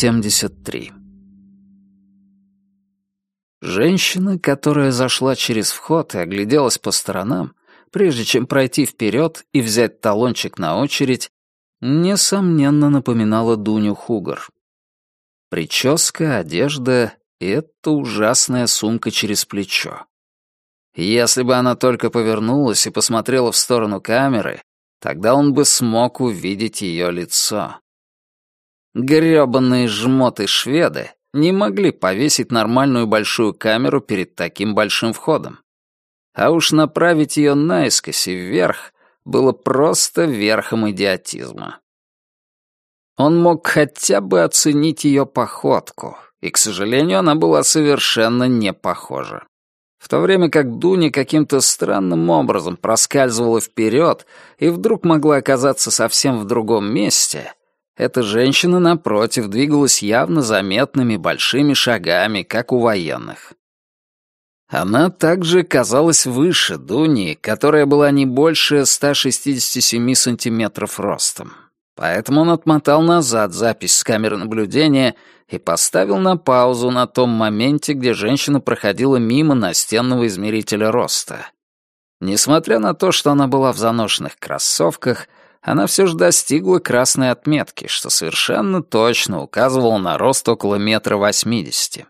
73 Женщина, которая зашла через вход и огляделась по сторонам, прежде чем пройти вперед и взять талончик на очередь, несомненно напоминала Дуню Хугар. Прическа, одежда и эта ужасная сумка через плечо. Если бы она только повернулась и посмотрела в сторону камеры, тогда он бы смог увидеть ее лицо. Грёбаные жмоты-шведы не могли повесить нормальную большую камеру перед таким большим входом. А уж направить ее наискось и вверх было просто верхом идиотизма. Он мог хотя бы оценить ее походку, и, к сожалению, она была совершенно не похожа. В то время как Дуня каким-то странным образом проскальзывала вперед и вдруг могла оказаться совсем в другом месте, эта женщина, напротив, двигалась явно заметными большими шагами, как у военных. Она также казалась выше Дуни, которая была не больше 167 сантиметров ростом. Поэтому он отмотал назад запись с камеры наблюдения и поставил на паузу на том моменте, где женщина проходила мимо настенного измерителя роста. Несмотря на то, что она была в заношенных кроссовках, она все же достигла красной отметки, что совершенно точно указывало на рост около метра восьмидесяти.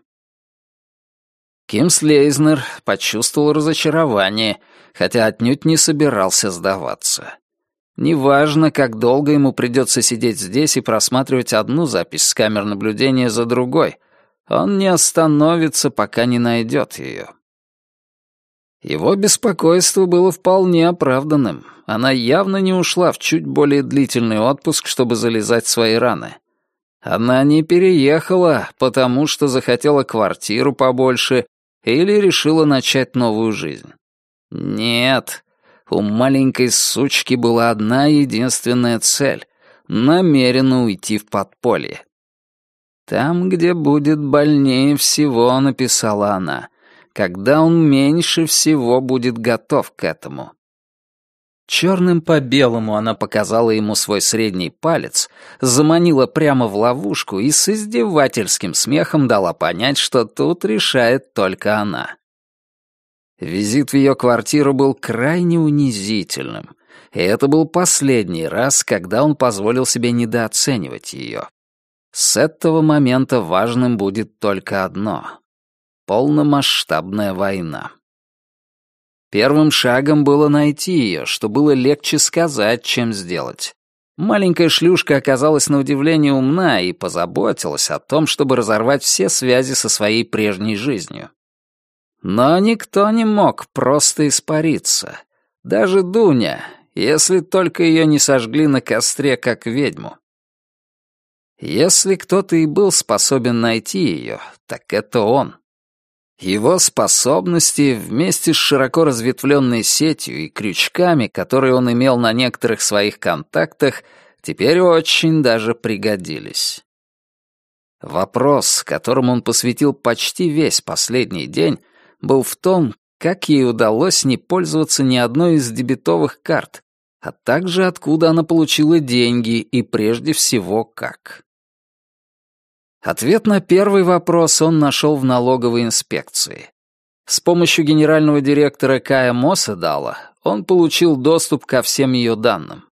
Ким Слейзнер почувствовал разочарование, хотя отнюдь не собирался сдаваться. Неважно, как долго ему придется сидеть здесь и просматривать одну запись с камер наблюдения за другой, он не остановится, пока не найдет ее. Его беспокойство было вполне оправданным. Она явно не ушла в чуть более длительный отпуск, чтобы залезать в свои раны. Она не переехала, потому что захотела квартиру побольше или решила начать новую жизнь. Нет, у маленькой сучки была одна единственная цель — намеренно уйти в подполье. «Там, где будет больнее всего», — написала она, — «когда он меньше всего будет готов к этому». Черным по белому она показала ему свой средний палец, заманила прямо в ловушку и с издевательским смехом дала понять, что тут решает только она. Визит в ее квартиру был крайне унизительным, и это был последний раз, когда он позволил себе недооценивать ее. С этого момента важным будет только одно — полномасштабная война. Первым шагом было найти ее, что было легче сказать, чем сделать. Маленькая шлюшка оказалась на удивление умна и позаботилась о том, чтобы разорвать все связи со своей прежней жизнью. Но никто не мог просто испариться. Даже Дуня, если только ее не сожгли на костре, как ведьму. Если кто-то и был способен найти ее, так это он. Его способности вместе с широко разветвленной сетью и крючками, которые он имел на некоторых своих контактах, теперь очень даже пригодились. Вопрос, которому он посвятил почти весь последний день, был в том, как ей удалось не пользоваться ни одной из дебетовых карт, а также откуда она получила деньги и прежде всего как. Ответ на первый вопрос он нашел в налоговой инспекции. С помощью генерального директора Кая Мосседала он получил доступ ко всем ее данным.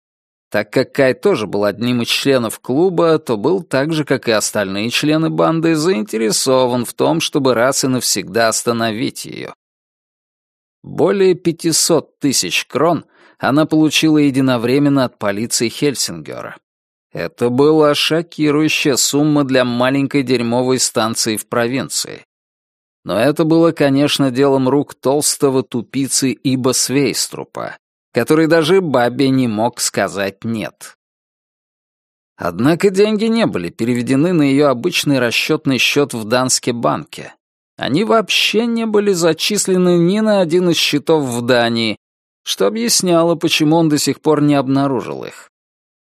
Так как Кай тоже был одним из членов клуба, то был так же, как и остальные члены банды, заинтересован в том, чтобы раз и навсегда остановить ее. Более 500 тысяч крон она получила единовременно от полиции Хельсингера. Это была шокирующая сумма для маленькой дерьмовой станции в провинции. Но это было, конечно, делом рук толстого тупицы Иба Свейструпа, который даже бабе не мог сказать «нет». Однако деньги не были переведены на ее обычный расчетный счет в Данске банке. Они вообще не были зачислены ни на один из счетов в Дании, что объясняло, почему он до сих пор не обнаружил их.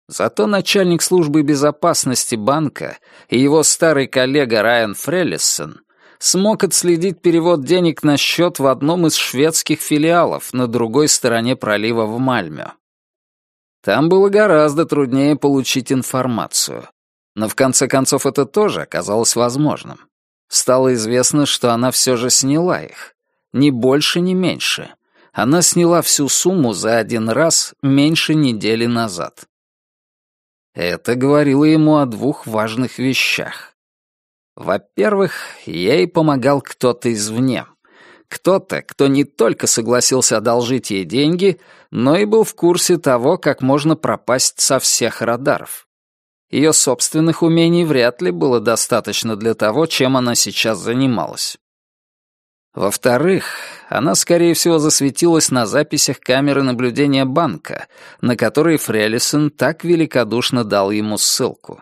Зато начальник службы безопасности банка и его старый коллега Райан Фреллисон смог отследить перевод денег на счет в одном из шведских филиалов на другой стороне пролива в Мальме. Там было гораздо труднее получить информацию. Но в конце концов это тоже оказалось возможным. Стало известно, что она все же сняла их. Ни больше, ни меньше. Она сняла всю сумму за один раз меньше недели назад. Это говорило ему о двух важных вещах. Во-первых, ей помогал кто-то извне. Кто-то, кто не только согласился одолжить ей деньги, но и был в курсе того, как можно пропасть со всех радаров. Ее собственных умений вряд ли было достаточно для того, чем она сейчас занималась. Во-вторых, она, скорее всего, засветилась на записях камеры наблюдения банка, на которые Фрелисон так великодушно дал ему ссылку.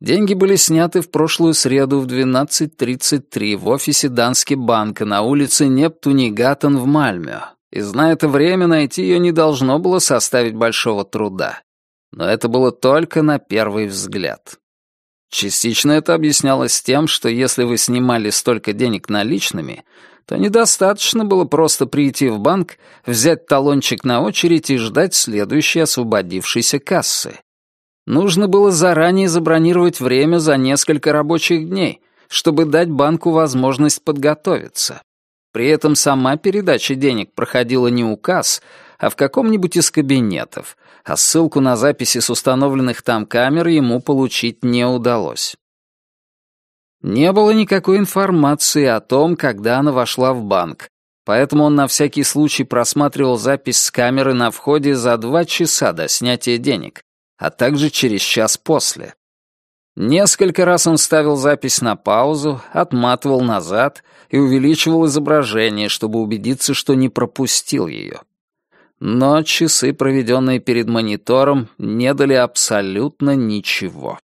Деньги были сняты в прошлую среду в 12.33 в офисе Дански банка на улице Нептунигатон в Мальме, и, зная это время, найти ее не должно было составить большого труда. Но это было только на первый взгляд. Частично это объяснялось тем, что если вы снимали столько денег наличными, то недостаточно было просто прийти в банк, взять талончик на очередь и ждать следующей освободившейся кассы. Нужно было заранее забронировать время за несколько рабочих дней, чтобы дать банку возможность подготовиться. При этом сама передача денег проходила не у касс, а в каком-нибудь из кабинетов, а ссылку на записи с установленных там камер ему получить не удалось. Не было никакой информации о том, когда она вошла в банк, поэтому он на всякий случай просматривал запись с камеры на входе за два часа до снятия денег, а также через час после. Несколько раз он ставил запись на паузу, отматывал назад и увеличивал изображение, чтобы убедиться, что не пропустил ее. Но часы, проведенные перед монитором, не дали абсолютно ничего.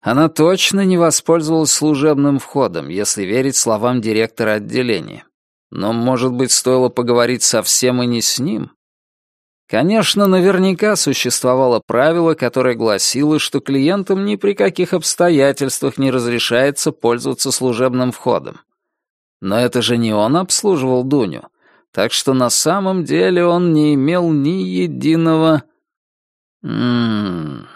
Она точно не воспользовалась служебным входом, если верить словам директора отделения. Но, может быть, стоило поговорить совсем и не с ним? Конечно, наверняка существовало правило, которое гласило, что клиентам ни при каких обстоятельствах не разрешается пользоваться служебным входом. Но это же не он обслуживал Дуню, так что на самом деле он не имел ни единого... М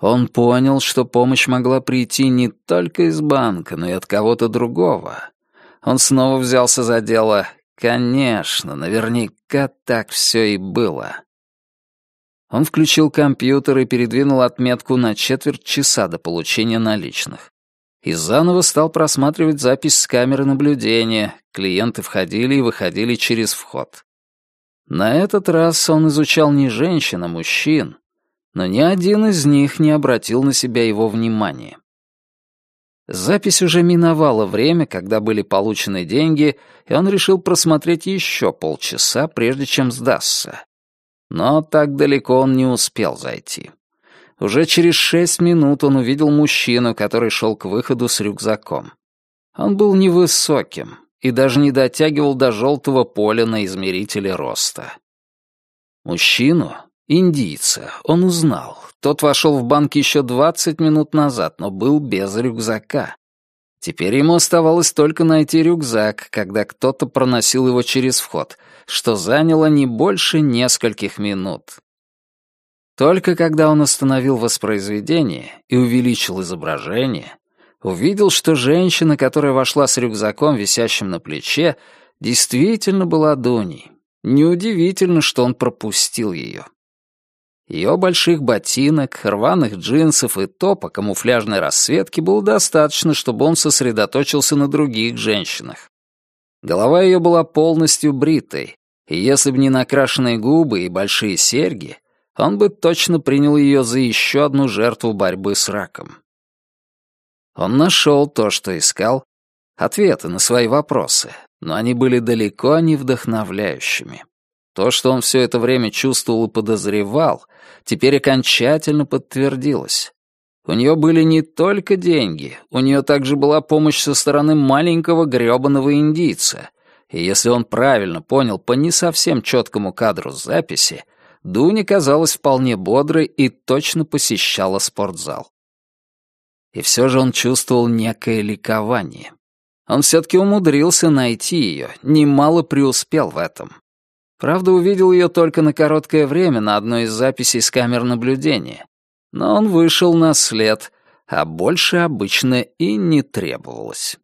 Он понял, что помощь могла прийти не только из банка, но и от кого-то другого. Он снова взялся за дело Конечно, наверняка так все и было. Он включил компьютер и передвинул отметку на четверть часа до получения наличных. И заново стал просматривать запись с камеры наблюдения. Клиенты входили и выходили через вход. На этот раз он изучал не женщин, а мужчин, но ни один из них не обратил на себя его внимания. Запись уже миновала время, когда были получены деньги, и он решил просмотреть еще полчаса, прежде чем сдастся. Но так далеко он не успел зайти. Уже через шесть минут он увидел мужчину, который шел к выходу с рюкзаком. Он был невысоким и даже не дотягивал до желтого поля на измерителе роста. Мужчину, индийца, он узнал. Тот вошел в банк еще 20 минут назад, но был без рюкзака. Теперь ему оставалось только найти рюкзак, когда кто-то проносил его через вход, что заняло не больше нескольких минут. Только когда он остановил воспроизведение и увеличил изображение, увидел, что женщина, которая вошла с рюкзаком, висящим на плече, действительно была Дуней. Неудивительно, что он пропустил ее. Ее больших ботинок, рваных джинсов и топа камуфляжной расцветки было достаточно, чтобы он сосредоточился на других женщинах. Голова ее была полностью бритой, и если бы не накрашенные губы и большие серьги, он бы точно принял ее за еще одну жертву борьбы с раком. Он нашел то, что искал, ответы на свои вопросы, но они были далеко не вдохновляющими. То, что он все это время чувствовал и подозревал, теперь окончательно подтвердилось. У нее были не только деньги, у нее также была помощь со стороны маленького грёбаного индийца. И если он правильно понял по не совсем четкому кадру записи, Дуня казалась вполне бодрой и точно посещала спортзал. И все же он чувствовал некое ликование. Он все-таки умудрился найти ее, немало преуспел в этом. Правда, увидел ее только на короткое время на одной из записей с камер наблюдения. Но он вышел на след, а больше обычно и не требовалось.